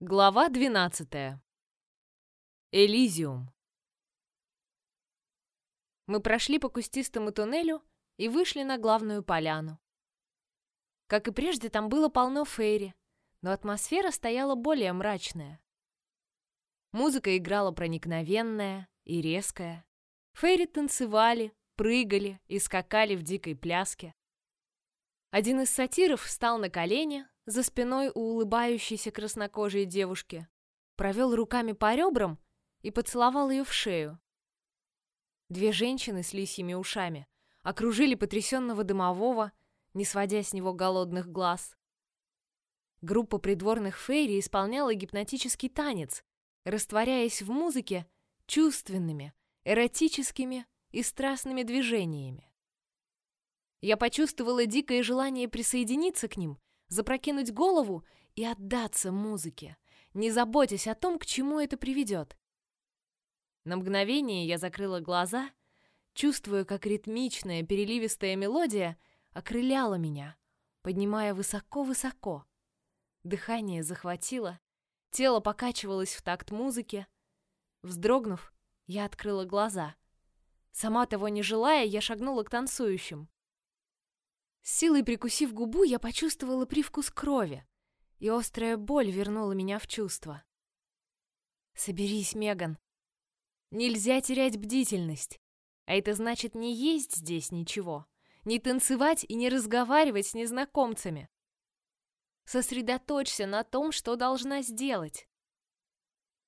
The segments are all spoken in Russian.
Глава 12. Элизиум. Мы прошли по кустистому туннелю и вышли на главную поляну. Как и прежде, там было полно фейри, но атмосфера стояла более мрачная. Музыка играла проникновенная и резкая. Фейри танцевали, прыгали и скакали в дикой пляске. Один из сатиров встал на колени, за спиной у улыбающейся краснокожей девушки, провел руками по ребрам и поцеловал ее в шею. Две женщины с лисьими ушами окружили потрясенного домового, не сводя с него голодных глаз. Группа придворных фейри исполняла гипнотический танец, растворяясь в музыке чувственными, эротическими и страстными движениями. Я почувствовала дикое желание присоединиться к ним запрокинуть голову и отдаться музыке, не заботясь о том, к чему это приведет. На мгновение я закрыла глаза, чувствуя, как ритмичная, переливистая мелодия окрыляла меня, поднимая высоко-высоко. Дыхание захватило, тело покачивалось в такт музыки. Вздрогнув, я открыла глаза. Сама того не желая, я шагнула к танцующим. С силой прикусив губу, я почувствовала привкус крови, и острая боль вернула меня в чувство. Соберись, Меган. Нельзя терять бдительность. А это значит не есть здесь ничего, не танцевать и не разговаривать с незнакомцами. Сосредоточься на том, что должна сделать.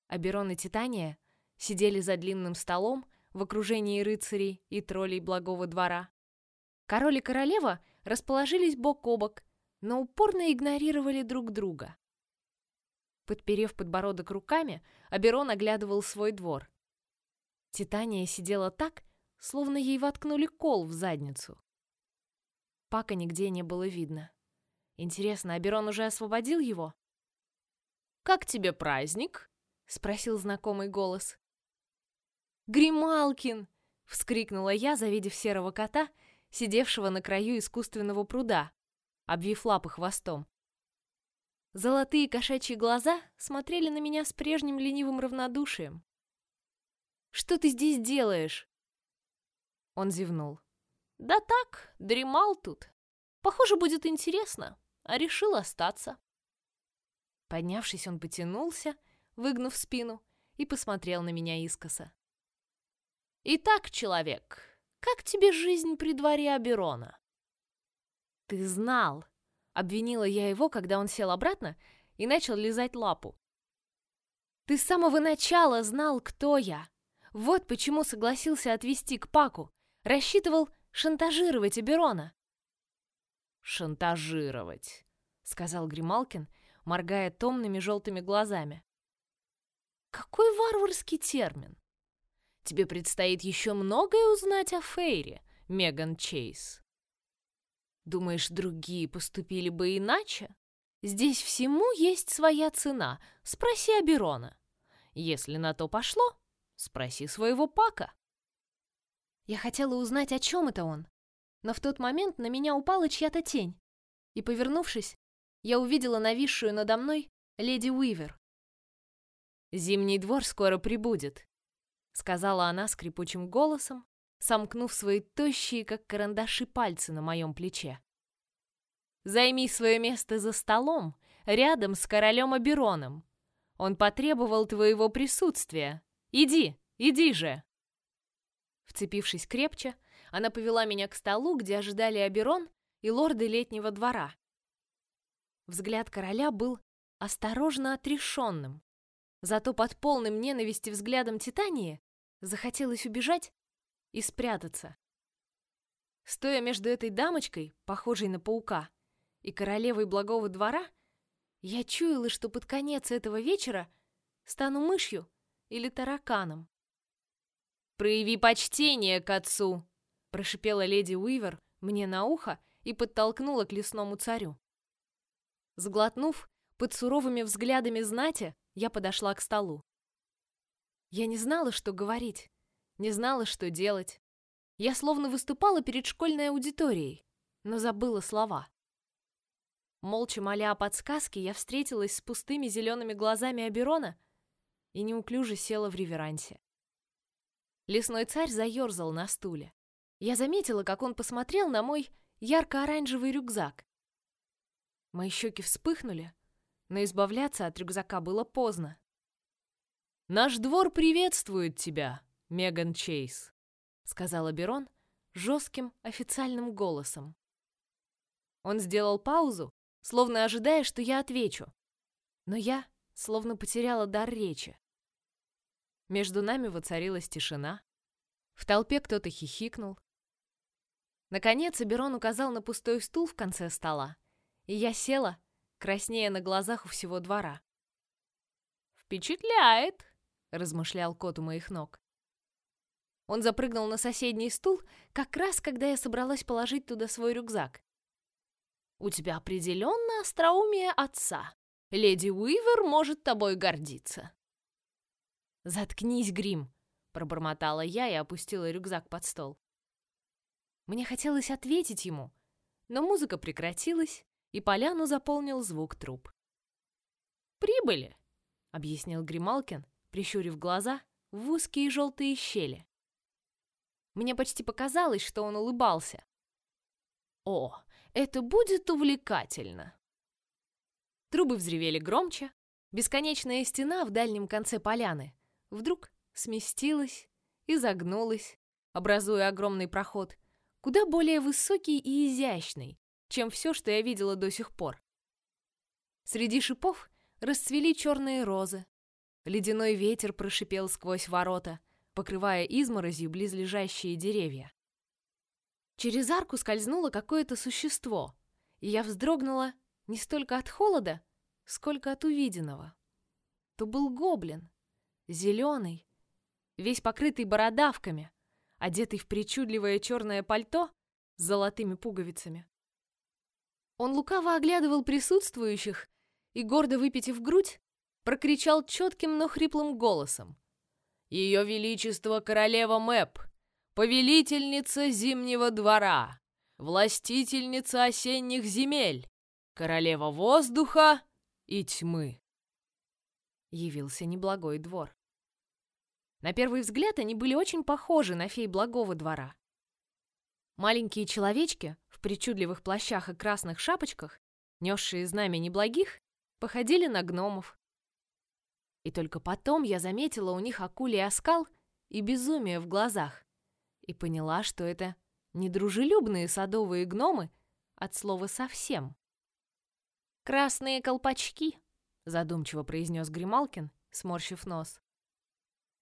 Аберон и Титания сидели за длинным столом в окружении рыцарей и троллей благого двора. Король и королева расположились бок о бок, но упорно игнорировали друг друга. Подперев подбородок руками, Аберон оглядывал свой двор. Титания сидела так, словно ей воткнули кол в задницу. Пака нигде не было видно. Интересно, Аберон уже освободил его? «Как тебе праздник?» — спросил знакомый голос. «Грималкин!» — вскрикнула я, завидев серого кота — сидевшего на краю искусственного пруда, обвив лапы хвостом. Золотые кошачьи глаза смотрели на меня с прежним ленивым равнодушием. «Что ты здесь делаешь?» Он зевнул. «Да так, дремал тут. Похоже, будет интересно, а решил остаться». Поднявшись, он потянулся, выгнув спину, и посмотрел на меня искоса. «Итак, человек, как тебе жизнь при дворе Аберона?» «Ты знал!» — обвинила я его, когда он сел обратно и начал лизать лапу. «Ты с самого начала знал, кто я. Вот почему согласился отвезти к Паку. Рассчитывал шантажировать Аберона». «Шантажировать», — сказал Грималкин, моргая томными желтыми глазами. «Какой варварский термин! Тебе предстоит еще многое узнать о Фейре, Меган Чейз. Думаешь, другие поступили бы иначе? Здесь всему есть своя цена. Спроси Аберона. Если на то пошло, спроси своего Пака. Я хотела узнать, о чем это он, но в тот момент на меня упала чья-то тень, и, повернувшись, я увидела нависшую надо мной леди Уивер. «Зимний двор скоро прибудет», сказала она скрипучим голосом, сомкнув свои тощие, как карандаши, пальцы на моем плече. Займи свое место за столом, рядом с королем Абероном. Он потребовал твоего присутствия. Иди, иди же. Вцепившись крепче, она повела меня к столу, где ожидали Аберон и лорды летнего двора. Взгляд короля был осторожно отрешенным, Зато под полным ненависти взглядом Титании захотелось убежать и спрятаться. Стоя между этой дамочкой, похожей на паука, и королевой благого двора, я чуяла, что под конец этого вечера стану мышью или тараканом. «Прояви почтение к отцу!» прошипела леди Уивер мне на ухо и подтолкнула к лесному царю. Сглотнув, под суровыми взглядами знати, я подошла к столу. Я не знала, что говорить, не знала, что делать. Я словно выступала перед школьной аудиторией, но забыла слова. Молча моля о подсказке, я встретилась с пустыми зелеными глазами Аберона и неуклюже села в реверансе. Лесной царь заерзал на стуле. Я заметила, как он посмотрел на мой ярко-оранжевый рюкзак. Мои щеки вспыхнули, но избавляться от рюкзака было поздно. «Наш двор приветствует тебя, Меган Чейз», — сказал Аберон жестким официальным голосом. Он сделал паузу, словно ожидая, что я отвечу. Но я словно потеряла дар речи. Между нами воцарилась тишина. В толпе кто-то хихикнул. Наконец Аберон указал на пустой стул в конце стола, и я села, краснея на глазах у всего двора. «Впечатляет!» — размышлял кот у моих ног. Он запрыгнул на соседний стул, как раз когда я собралась положить туда свой рюкзак. «У тебя определенно остроумие отца. Леди Уивер может тобой гордиться». «Заткнись, Грим!» — пробормотала я и опустила рюкзак под стол. Мне хотелось ответить ему, но музыка прекратилась, и поляну заполнил звук труб. «Прибыли!» — объяснил Грималкин, прищурив глаза в узкие желтые щели. Мне почти показалось, что он улыбался. «О, это будет увлекательно!» Трубы взревели громче. Бесконечная стена в дальнем конце поляны вдруг сместилась и загнулась, образуя огромный проход, куда более высокий и изящный, чем все, что я видела до сих пор. Среди шипов расцвели черные розы. Ледяной ветер прошипел сквозь ворота, покрывая изморозью близлежащие деревья. Через арку скользнуло какое-то существо, и я вздрогнула не столько от холода, сколько от увиденного. То был гоблин, зеленый, весь покрытый бородавками, одетый в причудливое черное пальто с золотыми пуговицами. Он лукаво оглядывал присутствующих и, гордо выпитив грудь, прокричал четким, но хриплым голосом. «Ее Величество Королева Мэп, повелительница Зимнего двора, властительница осенних земель, королева воздуха и тьмы!» Явился неблагой двор. На первый взгляд они были очень похожи на фей благого двора. Маленькие человечки в причудливых плащах и красных шапочках, несшие знамя неблагих, походили на гномов. И только потом я заметила у них акулий оскал и безумие в глазах и поняла, что это недружелюбные садовые гномы от слова совсем. «Красные колпачки», — задумчиво произнес Грималкин, сморщив нос.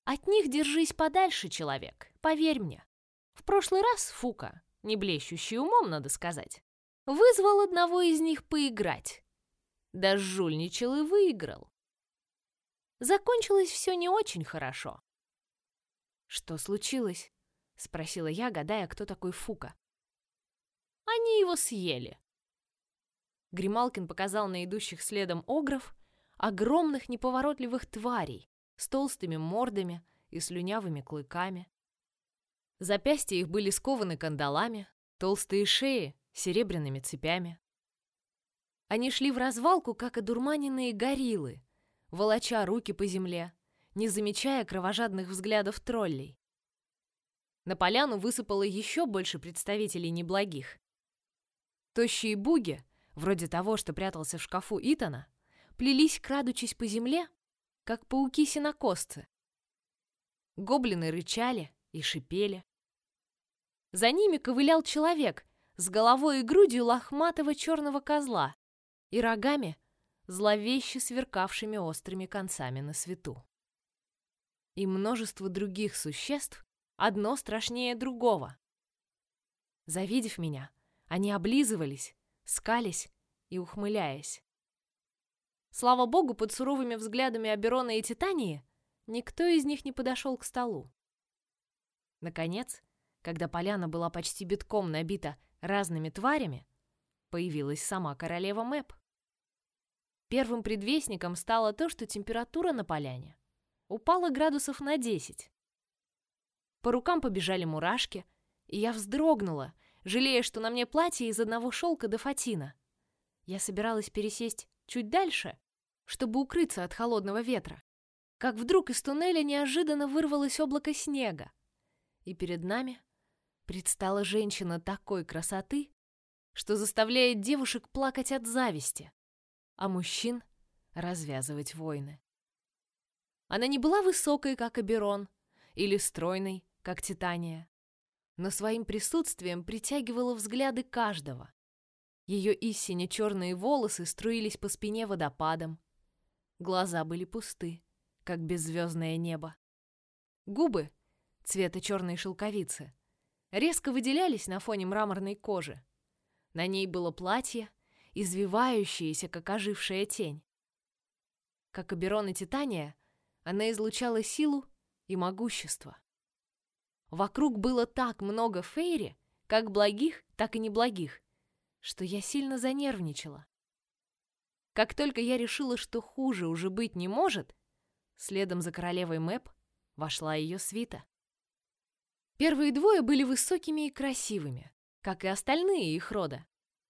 «От них держись подальше, человек, поверь мне. В прошлый раз Фука, не блещущий умом, надо сказать, вызвал одного из них поиграть. Да жульничал и выиграл. Закончилось все не очень хорошо. Что случилось? спросила я, гадая, кто такой Фука. Они его съели. Грималкин показал на идущих следом огров огромных неповоротливых тварей с толстыми мордами и слюнявыми клыками. Запястья их были скованы кандалами, толстые шеи — серебряными цепями. Они шли в развалку, как одурманенные гориллы, волоча руки по земле, не замечая кровожадных взглядов троллей. На поляну высыпало еще больше представителей неблагих. Тощие буги, вроде того, что прятался в шкафу Итана, плелись, крадучись по земле, как пауки-синокосцы. Гоблины рычали и шипели. За ними ковылял человек с головой и грудью лохматого черного козла и рогами, зловеще сверкавшими острыми концами на свету. И множество других существ, одно страшнее другого. Завидев меня, они облизывались, скались и ухмыляясь. Слава богу, под суровыми взглядами Аберона и Титании никто из них не подошел к столу. Наконец, когда поляна была почти битком набита разными тварями, появилась сама королева Мэп. Первым предвестником стало то, что температура на поляне упала градусов на 10. По рукам побежали мурашки, и я вздрогнула, жалея, что на мне платье из одного шелка до фатина. Я собиралась пересесть чуть дальше, чтобы укрыться от холодного ветра, как вдруг из туннеля неожиданно вырвалось облако снега, и перед нами предстала женщина такой красоты, что заставляет девушек плакать от зависти, а мужчин развязывать войны. Она не была высокой, как Аберон, или стройной, как Титания, но своим присутствием притягивала взгляды каждого. Ее истине черные волосы струились по спине водопадом. Глаза были пусты, как беззвездное небо. Губы, цвета черной шелковицы, резко выделялись на фоне мраморной кожи. На ней было платье, извивающееся, как ожившая тень. Как Аберон и Титания, она излучала силу и могущество. Вокруг было так много фейри, как благих, так и неблагих, что я сильно занервничала. Как только я решила, что хуже уже быть не может, следом за королевой Мэп вошла ее свита. Первые двое были высокими и красивыми, как и остальные их рода,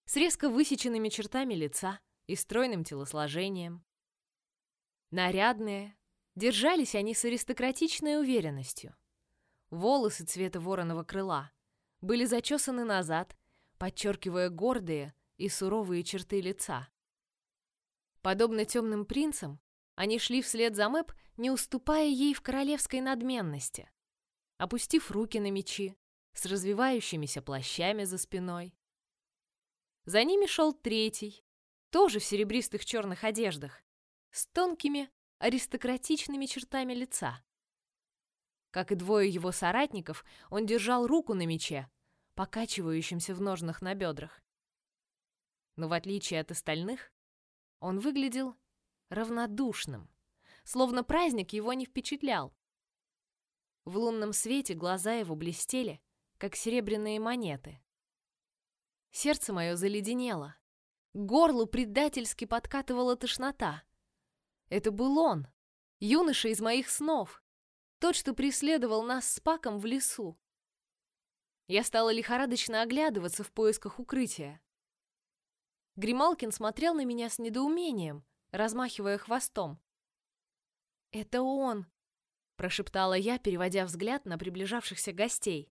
с резко высеченными чертами лица и стройным телосложением. Нарядные, держались они с аристократичной уверенностью. Волосы цвета вороного крыла были зачесаны назад, подчеркивая гордые и суровые черты лица. Подобно темным принцам, они шли вслед за Мэп, не уступая ей в королевской надменности, опустив руки на мечи, с развивающимися плащами за спиной. За ними шел третий, тоже в серебристых черных одеждах, с тонкими аристократичными чертами лица. Как и двое его соратников, он держал руку на мече, покачивающемся в ножнах на бедрах. Но в отличие от остальных, он выглядел равнодушным, словно праздник его не впечатлял. В лунном свете глаза его блестели, как серебряные монеты. Сердце мое заледенело. К горлу предательски подкатывала тошнота. Это был он, юноша из моих снов, тот, что преследовал нас с Паком в лесу. Я стала лихорадочно оглядываться в поисках укрытия. Грималкин смотрел на меня с недоумением, размахивая хвостом. «Это он!» — прошептала я, переводя взгляд на приближавшихся гостей.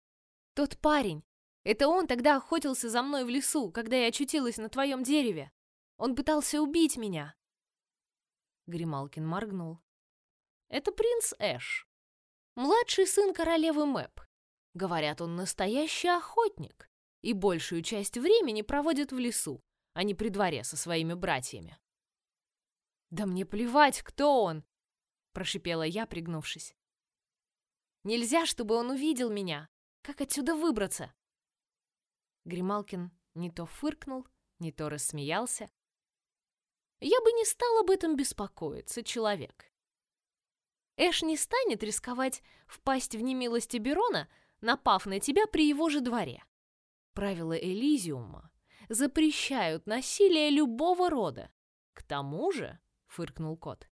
«Тот парень! Это он тогда охотился за мной в лесу, когда я очутилась на твоем дереве! Он пытался убить меня!» Грималкин моргнул. «Это принц Эш, младший сын королевы Мэп. Говорят, он настоящий охотник и большую часть времени проводит в лесу, а не при дворе со своими братьями». «Да мне плевать, кто он!» – прошипела я, пригнувшись. «Нельзя, чтобы он увидел меня! Как отсюда выбраться?» Грималкин не то фыркнул, не то рассмеялся, я бы не стал об этом беспокоиться, человек. Эш не станет рисковать впасть в немилость Берона, напав на тебя при его же дворе. Правила Элизиума запрещают насилие любого рода. К тому же, фыркнул кот,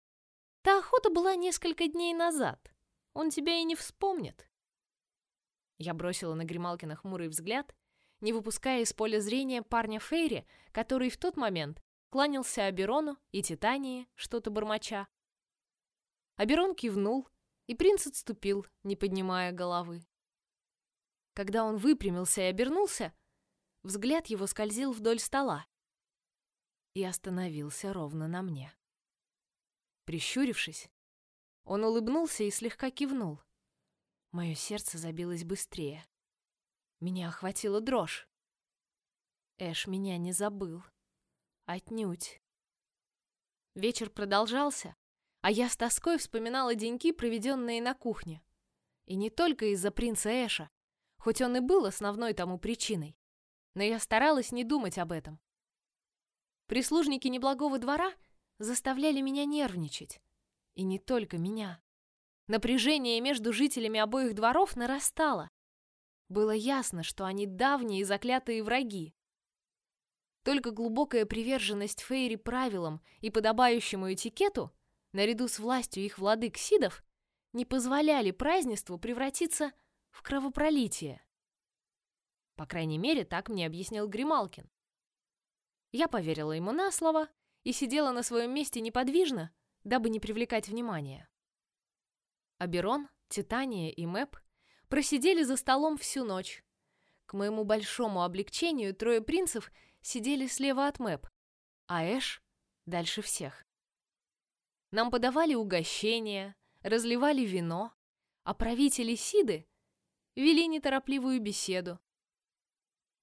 та охота была несколько дней назад. Он тебя и не вспомнит. Я бросила на Грималкина хмурый взгляд, не выпуская из поля зрения парня Фейри, который в тот момент кланялся Аберону и Титании, что-то бормоча. Аберон кивнул, и принц отступил, не поднимая головы. Когда он выпрямился и обернулся, взгляд его скользил вдоль стола и остановился ровно на мне. Прищурившись, он улыбнулся и слегка кивнул. Мое сердце забилось быстрее. Меня охватила дрожь. Эш меня не забыл. Отнюдь. Вечер продолжался, а я с тоской вспоминала деньки, проведенные на кухне. И не только из-за принца Эша, хоть он и был основной тому причиной. Но я старалась не думать об этом. Прислужники неблагого двора заставляли меня нервничать. И не только меня. Напряжение между жителями обоих дворов нарастало. Было ясно, что они давние и заклятые враги. Только глубокая приверженность Фейри правилам и подобающему этикету, наряду с властью их владык Сидов, не позволяли празднеству превратиться в кровопролитие. По крайней мере, так мне объяснил Грималкин. Я поверила ему на слово и сидела на своем месте неподвижно, дабы не привлекать внимания. Аберон, Титания и Мэп просидели за столом всю ночь. К моему большому облегчению трое принцев сидели слева от Мэп, а Эш дальше всех. Нам подавали угощения, разливали вино, а правители Сиды вели неторопливую беседу.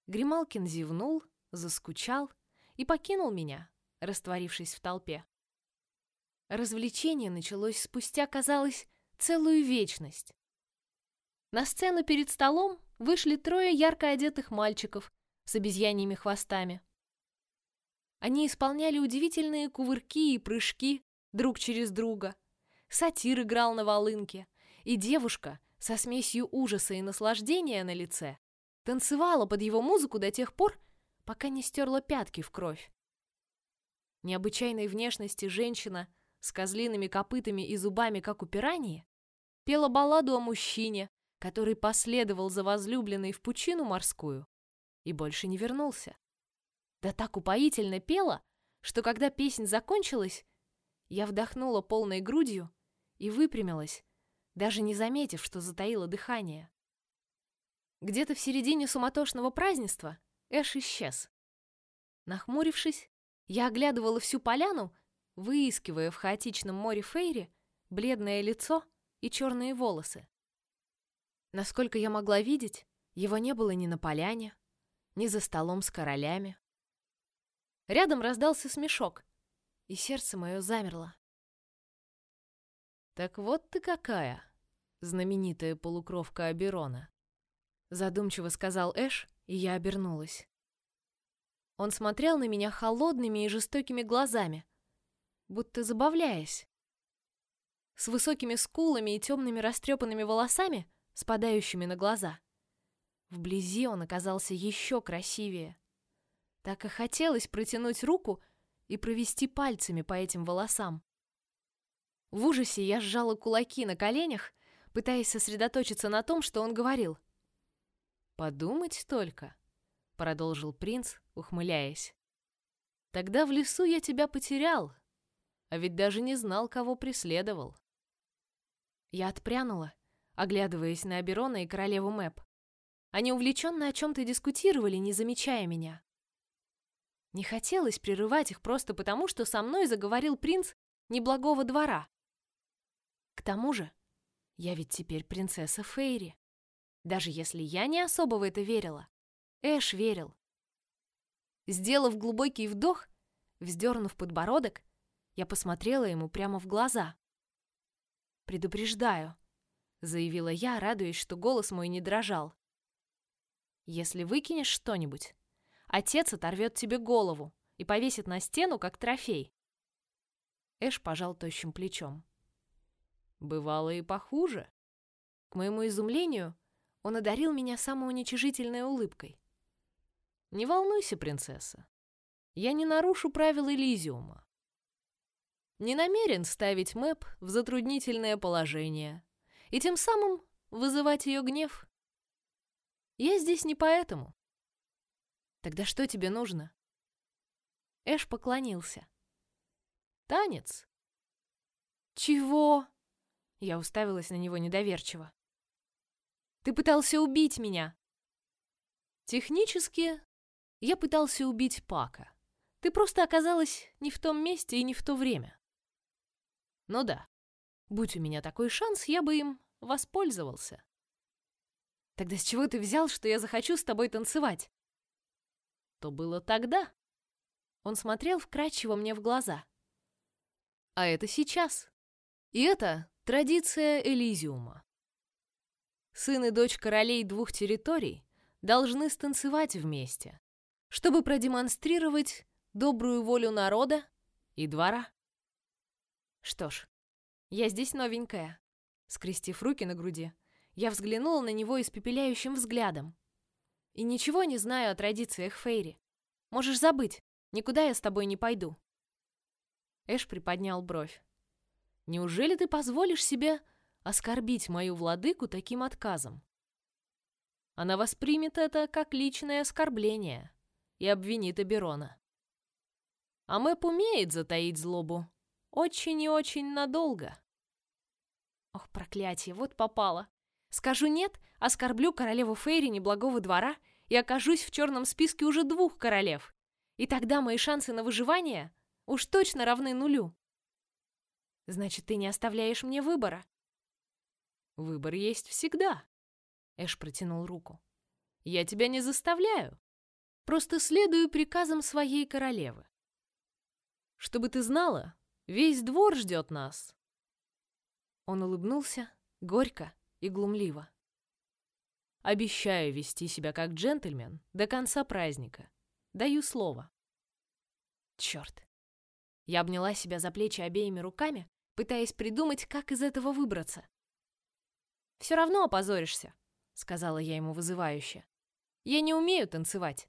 Грималкин зевнул, заскучал и покинул меня, растворившись в толпе. Развлечение началось спустя, казалось, целую вечность. На сцену перед столом вышли трое ярко одетых мальчиков с обезьяньими хвостами. Они исполняли удивительные кувырки и прыжки друг через друга. Сатир играл на волынке, и девушка со смесью ужаса и наслаждения на лице танцевала под его музыку до тех пор, пока не стерла пятки в кровь. Необычайной внешности женщина с козлиными копытами и зубами, как у пираньи, пела балладу о мужчине, который последовал за возлюбленной в пучину морскую и больше не вернулся. Да так упоительно пела, что когда песнь закончилась, я вдохнула полной грудью и выпрямилась, даже не заметив, что затаила дыхание. Где-то в середине суматошного празднества Эш исчез. Нахмурившись, я оглядывала всю поляну, выискивая в хаотичном море Фейри бледное лицо и черные волосы. Насколько я могла видеть, его не было ни на поляне, ни за столом с королями. Рядом раздался смешок, и сердце мое замерло. «Так вот ты какая, знаменитая полукровка Аберона!» Задумчиво сказал Эш, и я обернулась. Он смотрел на меня холодными и жестокими глазами, будто забавляясь. С высокими скулами и темными растрепанными волосами, спадающими на глаза. Вблизи он оказался еще красивее. Так и хотелось протянуть руку и провести пальцами по этим волосам. В ужасе я сжала кулаки на коленях, пытаясь сосредоточиться на том, что он говорил. «Подумать только», — продолжил принц, ухмыляясь. «Тогда в лесу я тебя потерял, а ведь даже не знал, кого преследовал». Я отпрянула, оглядываясь на Аберона и королеву Мэп. Они увлеченно о чем-то дискутировали, не замечая меня. Не хотелось прерывать их просто потому, что со мной заговорил принц неблагого двора. К тому же, я ведь теперь принцесса Фейри. Даже если я не особо в это верила, Эш верил. Сделав глубокий вдох, вздернув подбородок, я посмотрела ему прямо в глаза. «Предупреждаю», — заявила я, радуясь, что голос мой не дрожал. «Если выкинешь что-нибудь, Отец оторвет тебе голову и повесит на стену, как трофей. Эш пожал тощим плечом. Бывало и похуже. К моему изумлению, он одарил меня самоуничижительной улыбкой. Не волнуйся, принцесса. Я не нарушу правил Элизиума. Не намерен ставить Мэп в затруднительное положение и тем самым вызывать ее гнев. Я здесь не поэтому. Тогда что тебе нужно? Эш поклонился. Танец. Чего? Я уставилась на него недоверчиво. Ты пытался убить меня. Технически я пытался убить Пака. Ты просто оказалась не в том месте и не в то время. Ну да, будь у меня такой шанс, я бы им воспользовался. Тогда с чего ты взял, что я захочу с тобой танцевать? то было тогда. Он смотрел вкрадчиво мне в глаза. А это сейчас. И это традиция Элизиума. Сын и дочь королей двух территорий должны станцевать вместе, чтобы продемонстрировать добрую волю народа и двора. Что ж, я здесь новенькая. Скрестив руки на груди, я взглянула на него испепеляющим взглядом. И ничего не знаю о традициях Фейри. Можешь забыть, никуда я с тобой не пойду. Эш приподнял бровь. Неужели ты позволишь себе оскорбить мою владыку таким отказом? Она воспримет это как личное оскорбление и обвинит Аберона. А Мэп умеет затаить злобу. Очень и очень надолго. Ох, проклятие, вот попало. Скажу нет, оскорблю королеву Фейри неблагого двора и окажусь в черном списке уже двух королев. И тогда мои шансы на выживание уж точно равны нулю. Значит, ты не оставляешь мне выбора. Выбор есть всегда. Эш протянул руку. Я тебя не заставляю. Просто следую приказам своей королевы. Чтобы ты знала, весь двор ждет нас. Он улыбнулся, горько и глумливо. Обещаю вести себя как джентльмен до конца праздника. Даю слово. Черт. Я обняла себя за плечи обеими руками, пытаясь придумать, как из этого выбраться. «Все равно опозоришься», — сказала я ему вызывающе. «Я не умею танцевать».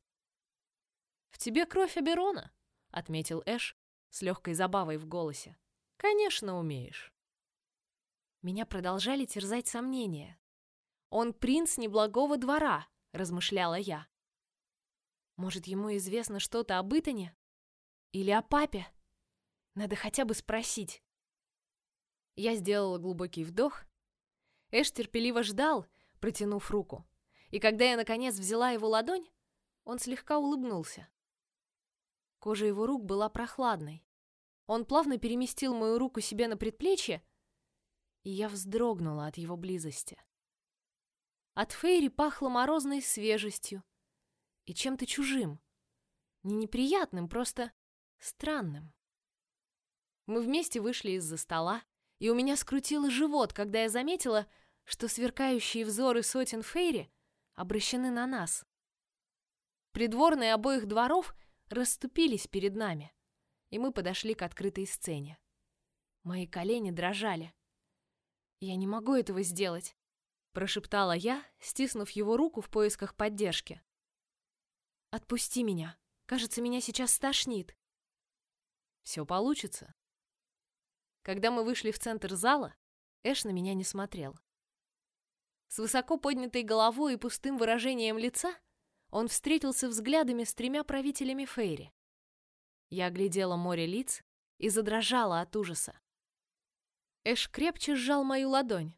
«В тебе кровь Аберона», — отметил Эш с легкой забавой в голосе. «Конечно, умеешь». Меня продолжали терзать сомнения. «Он принц неблагого двора», — размышляла я. «Может, ему известно что-то об Итане? Или о папе? Надо хотя бы спросить». Я сделала глубокий вдох. Эш терпеливо ждал, протянув руку. И когда я, наконец, взяла его ладонь, он слегка улыбнулся. Кожа его рук была прохладной. Он плавно переместил мою руку себе на предплечье, и я вздрогнула от его близости. От Фейри пахло морозной свежестью и чем-то чужим. Не неприятным, просто странным. Мы вместе вышли из-за стола, и у меня скрутило живот, когда я заметила, что сверкающие взоры сотен Фейри обращены на нас. Придворные обоих дворов расступились перед нами, и мы подошли к открытой сцене. Мои колени дрожали. «Я не могу этого сделать», — прошептала я, стиснув его руку в поисках поддержки. «Отпусти меня. Кажется, меня сейчас стошнит». «Все получится». Когда мы вышли в центр зала, Эш на меня не смотрел. С высоко поднятой головой и пустым выражением лица он встретился взглядами с тремя правителями Фейри. Я оглядела море лиц и задрожала от ужаса. Эш крепче сжал мою ладонь.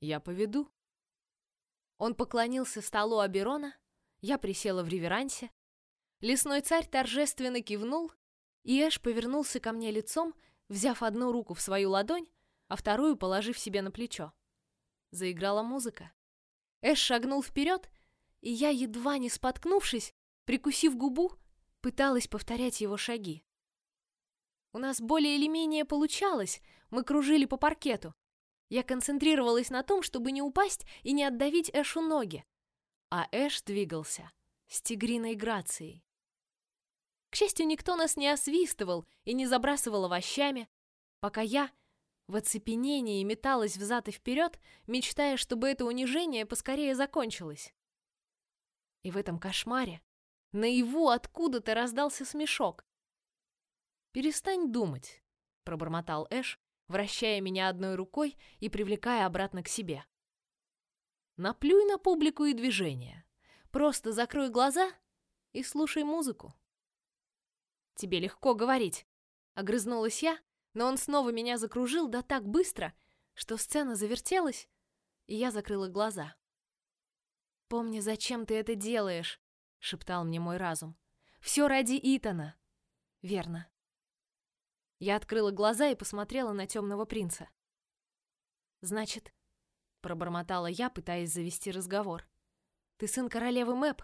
«Я поведу». Он поклонился столу Аберона, я присела в реверансе. Лесной царь торжественно кивнул, и Эш повернулся ко мне лицом, взяв одну руку в свою ладонь, а вторую положив себе на плечо. Заиграла музыка. Эш шагнул вперед, и я, едва не споткнувшись, прикусив губу, пыталась повторять его шаги. У нас более или менее получалось, мы кружили по паркету. Я концентрировалась на том, чтобы не упасть и не отдавить Эшу ноги. А Эш двигался с тигриной грацией. К счастью, никто нас не освистывал и не забрасывал овощами, пока я в оцепенении металась взад и вперед, мечтая, чтобы это унижение поскорее закончилось. И в этом кошмаре наяву откуда-то раздался смешок. «Перестань думать», — пробормотал Эш, вращая меня одной рукой и привлекая обратно к себе. Наплюй на публику и движение. Просто закрой глаза и слушай музыку. Тебе легко говорить, огрызнулась я, но он снова меня закружил да так быстро, что сцена завертелась, и я закрыла глаза. Помни, зачем ты это делаешь, шептал мне мой разум. Все ради Итана. Верно. Я открыла глаза и посмотрела на темного принца. Значит, пробормотала я, пытаясь завести разговор. Ты сын королевы Мэп?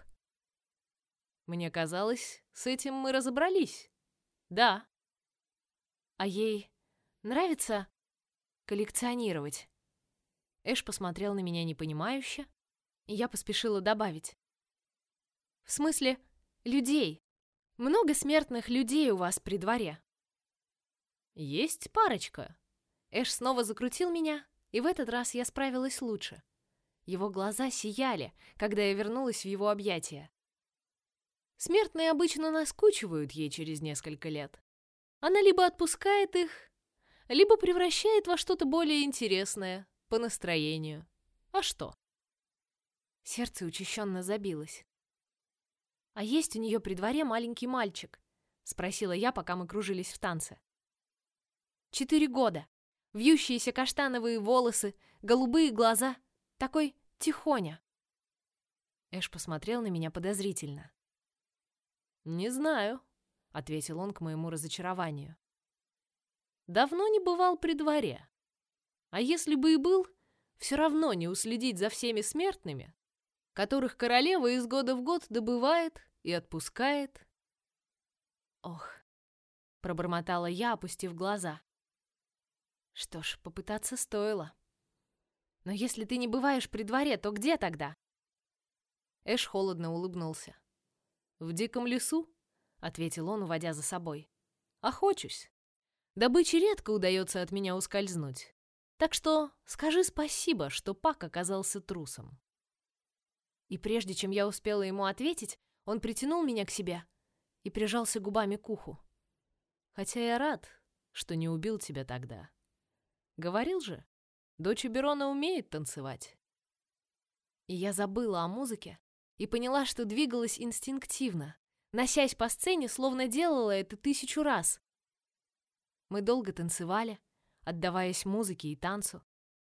Мне казалось, с этим мы разобрались. Да. А ей нравится коллекционировать. Эш посмотрел на меня непонимающе, я поспешила добавить. В смысле, людей. Много смертных людей у вас при дворе. Есть парочка. Эш снова закрутил меня, и в этот раз я справилась лучше. Его глаза сияли, когда я вернулась в его объятия. Смертные обычно наскучивают ей через несколько лет. Она либо отпускает их, либо превращает во что-то более интересное, по настроению. А что? Сердце учащенно забилось. А есть у нее при дворе маленький мальчик. спросила я, пока мы кружились в танце. Четыре года. Вьющиеся каштановые волосы, голубые глаза, такой тихоня. Эш посмотрел на меня подозрительно. Не знаю, ответил он к моему разочарованию. Давно не бывал при дворе. А если бы и был, все равно не уследить за всеми смертными, которых королева из года в год добывает и отпускает. Ох, пробормотала я, опустив глаза. Что ж, попытаться стоило. Но если ты не бываешь при дворе, то где тогда? Эш холодно улыбнулся. В диком лесу, ответил он, уводя за собой. Охочусь. Добыче редко удается от меня ускользнуть. Так что скажи спасибо, что Пак оказался трусом. И прежде чем я успела ему ответить, он притянул меня к себе и прижался губами к уху. Хотя я рад, что не убил тебя тогда. Говорил же, дочь Берона умеет танцевать. И я забыла о музыке и поняла, что двигалась инстинктивно, носясь по сцене, словно делала это тысячу раз. Мы долго танцевали, отдаваясь музыке и танцу,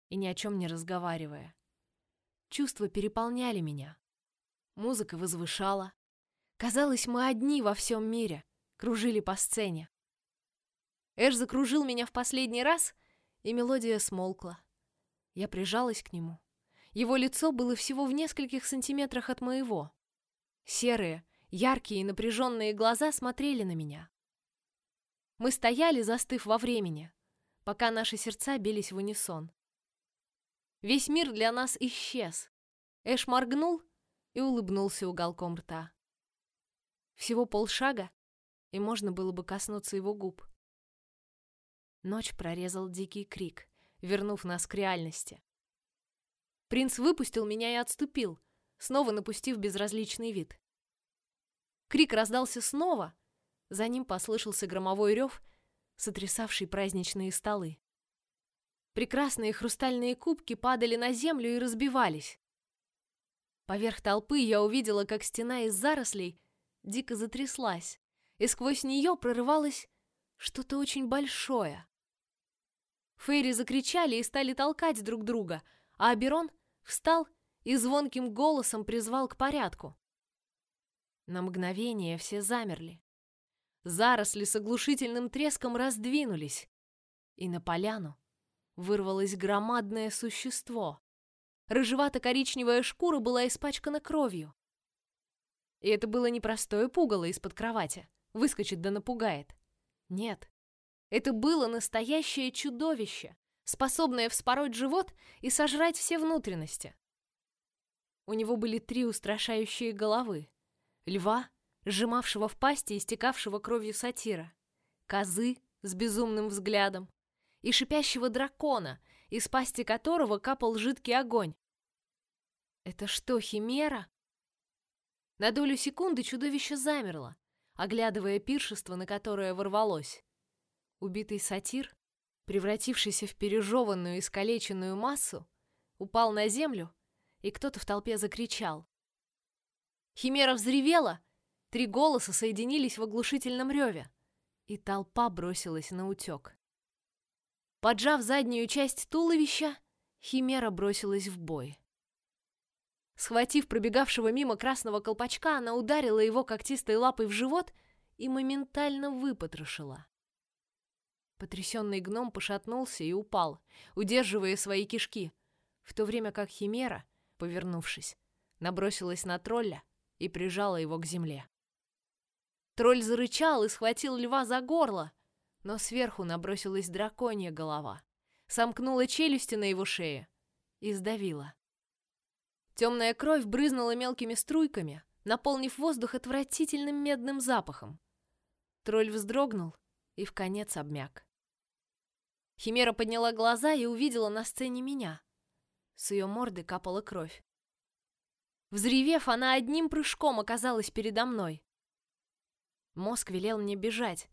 и ни о чем не разговаривая. Чувства переполняли меня. Музыка возвышала. Казалось, мы одни во всем мире, кружили по сцене. Эш закружил меня в последний раз, и мелодия смолкла. Я прижалась к нему. Его лицо было всего в нескольких сантиметрах от моего. Серые, яркие и напряженные глаза смотрели на меня. Мы стояли, застыв во времени, пока наши сердца бились в унисон. Весь мир для нас исчез. Эш моргнул и улыбнулся уголком рта. Всего полшага, и можно было бы коснуться его губ. Ночь прорезал дикий крик, вернув нас к реальности. Принц выпустил меня и отступил, снова напустив безразличный вид. Крик раздался снова, за ним послышался громовой рев, сотрясавший праздничные столы. Прекрасные хрустальные кубки падали на землю и разбивались. Поверх толпы я увидела, как стена из зарослей дико затряслась, и сквозь нее прорывалось что-то очень большое. Фейри закричали и стали толкать друг друга, а Аберон встал и звонким голосом призвал к порядку. На мгновение все замерли. Заросли с оглушительным треском раздвинулись, и на поляну вырвалось громадное существо. Рыжевато-коричневая шкура была испачкана кровью. И это было не простое пугало из-под кровати, выскочит да напугает. Нет, это было настоящее чудовище, способное вспороть живот и сожрать все внутренности. У него были три устрашающие головы: льва, сжимавшего в пасти истекавшего кровью сатира, козы с безумным взглядом и шипящего дракона, из пасти которого капал жидкий огонь. Это что, химера? На долю секунды чудовище замерло, оглядывая пиршество, на которое ворвалось. Убитый сатир, превратившийся в пережеванную и искалеченную массу, упал на землю, и кто-то в толпе закричал. Химера взревела Три голоса соединились в оглушительном реве, и толпа бросилась на утек. Поджав заднюю часть туловища, Химера бросилась в бой. Схватив пробегавшего мимо красного колпачка, она ударила его когтистой лапой в живот и моментально выпотрошила. Потрясенный гном пошатнулся и упал, удерживая свои кишки, в то время как Химера, повернувшись, набросилась на тролля и прижала его к земле. Тролль зарычал и схватил льва за горло, но сверху набросилась драконья голова, сомкнула челюсти на его шее и сдавила. Темная кровь брызнула мелкими струйками, наполнив воздух отвратительным медным запахом. Тролль вздрогнул и в конец обмяк. Химера подняла глаза и увидела на сцене меня. С ее морды капала кровь. Взревев, она одним прыжком оказалась передо мной. Мозг велел мне бежать,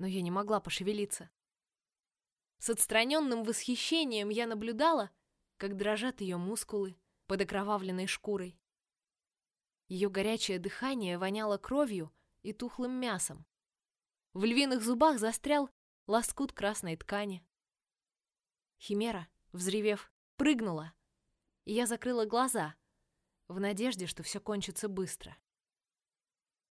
но я не могла пошевелиться. С отстраненным восхищением я наблюдала, как дрожат ее мускулы под окровавленной шкурой. Ее горячее дыхание воняло кровью и тухлым мясом. В львиных зубах застрял лоскут красной ткани. Химера, взревев, прыгнула, и я закрыла глаза в надежде, что все кончится быстро.